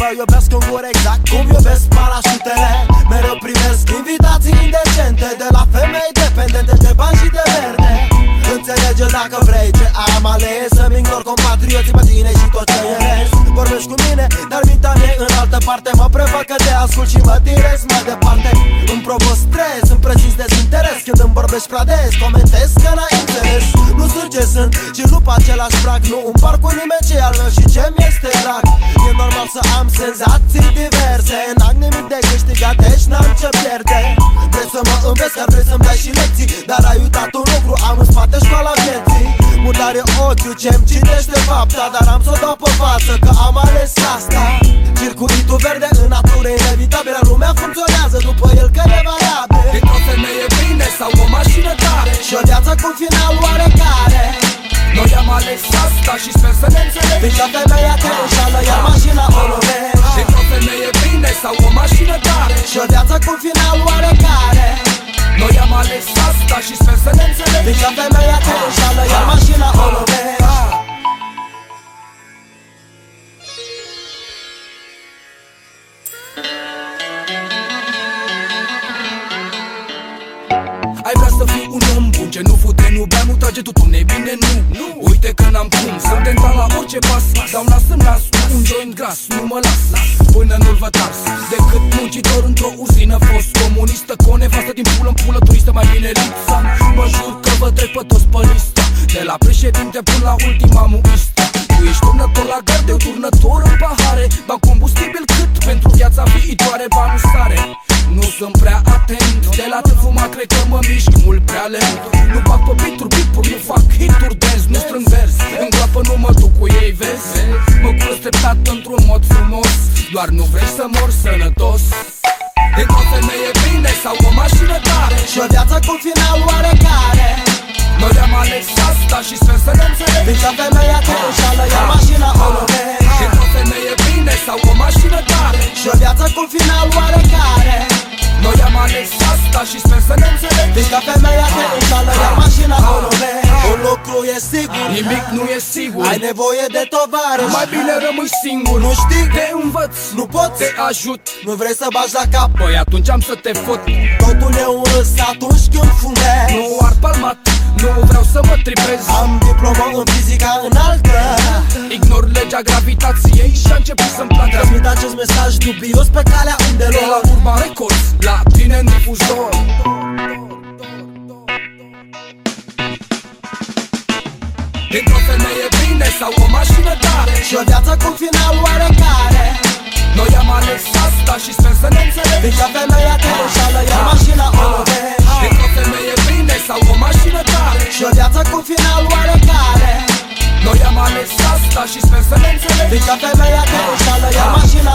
vă iubesc în gură exact cum iubesc parașutele. Mereu primesc invitații indecente De la femei dependente de bani și de verde. Înțelege dacă vrei ce am ales Să-mi ignor compatrioții pe tine și tot ce eres Vorbești cu mine, dar mintea mea în altă parte. Mă prefac că te ascult și mă direz mai departe. Îmi provoc stres, îmi prezinți dezinteres Când îmi vorbești prea des, comentez că n-ai înțeles Nu sunt ce sunt, ci lup același prag Nu împar cu nimeni ce al meu și ce mi este drag. E normal să am senzații diverse N-am nimic de câștigat, deci n-am ce pierde. Vrei să mă înveți, dar vrei să-mi dai și lecții Dar ai uitat un lucru, am în spate școala vieții. Murdare ochiul ce-mi citește fapta Dar am să o dau pe față că am ales asta. Circuitul verde în natură inevitabil Lumea funcționează după el că e variabil Dintr o femeie bine sau o mașină tare Și o viață cu final oarecare. Noi am ales asta și sper să ne înțelegem. Fiindcă femeia te înșală, iar mașina o lovești. Dintr o femeie bine sau o mașină tare. Și o viață cu final oarecare. Noi am ales asta și sper să ne înțelegem. Fiindcă femeia te înșală, iar mașina o lovești Ai vrea să fii un om bun Ce nu fute, nu bea, nu trage tutun E bine, nu, nu. Uite că n-am cum Sunt tentat la orice pas. Dau nas în nas Un joint gras Nu mă las. Până nu-l văd ars Decât muncitor într-o uzină Fost comunistă Cu o nevastă din pulă în pulă Turistă mai bine lipsa Mă jur că vă trec pe toți pe listă. De la președinte până la ultima muistă. Tu ești turnător la garde Turnător în pahare. Bag combustibil cât pentru viața viitoare Ba nu stare nu sunt prea atent. De la te fuma cred că mă mișc mult prea lent. Nu bag pe beat-uri, beat-uri, nu fac hituri dance Nu strâng vers, în groapă nu mă duc cu ei, vezi? Mă curăț treptat într-un mod frumos. Doar nu vrei să mor sănătos. De o femeie bine sau o mașină tare? Și o viață cu final oarecare. Noi am ales asta și sper să ne înțelegem Fiindcă femeia te înșală, iar mașina o lovești De o femeie bine sau o mașină tare? Și o viață cu final oarecare. Noi am ales asta și sper să ne înțelegem Fiindcă femeia te înșală, iar mașina o lovești Un lucru e sigur. Nimic nu e sigur. Ai nevoie de tovarăș. Mai bine rămâi singur. Nu știi, Te învăț, nu poți. Te ajut. Nu vrei să bagi la cap. Păi atunci am să te fot. Totul e un râs. Atunci când fumezi Nu ar palmat, nu vreau să mă tripez. Am diplomă în fizica înaltă. Ignor legea gravitației și a început să-mi placă. Transmit acest mesaj dubios pe calea De la undelor. Urban Records, la tine în difuzor Dintr-o femeie bine sau o mașină tare. Și o viață cu final oarecare. Noi am ales asta și sper să ne înțelegem Fica a fé velha que não sala e a máquina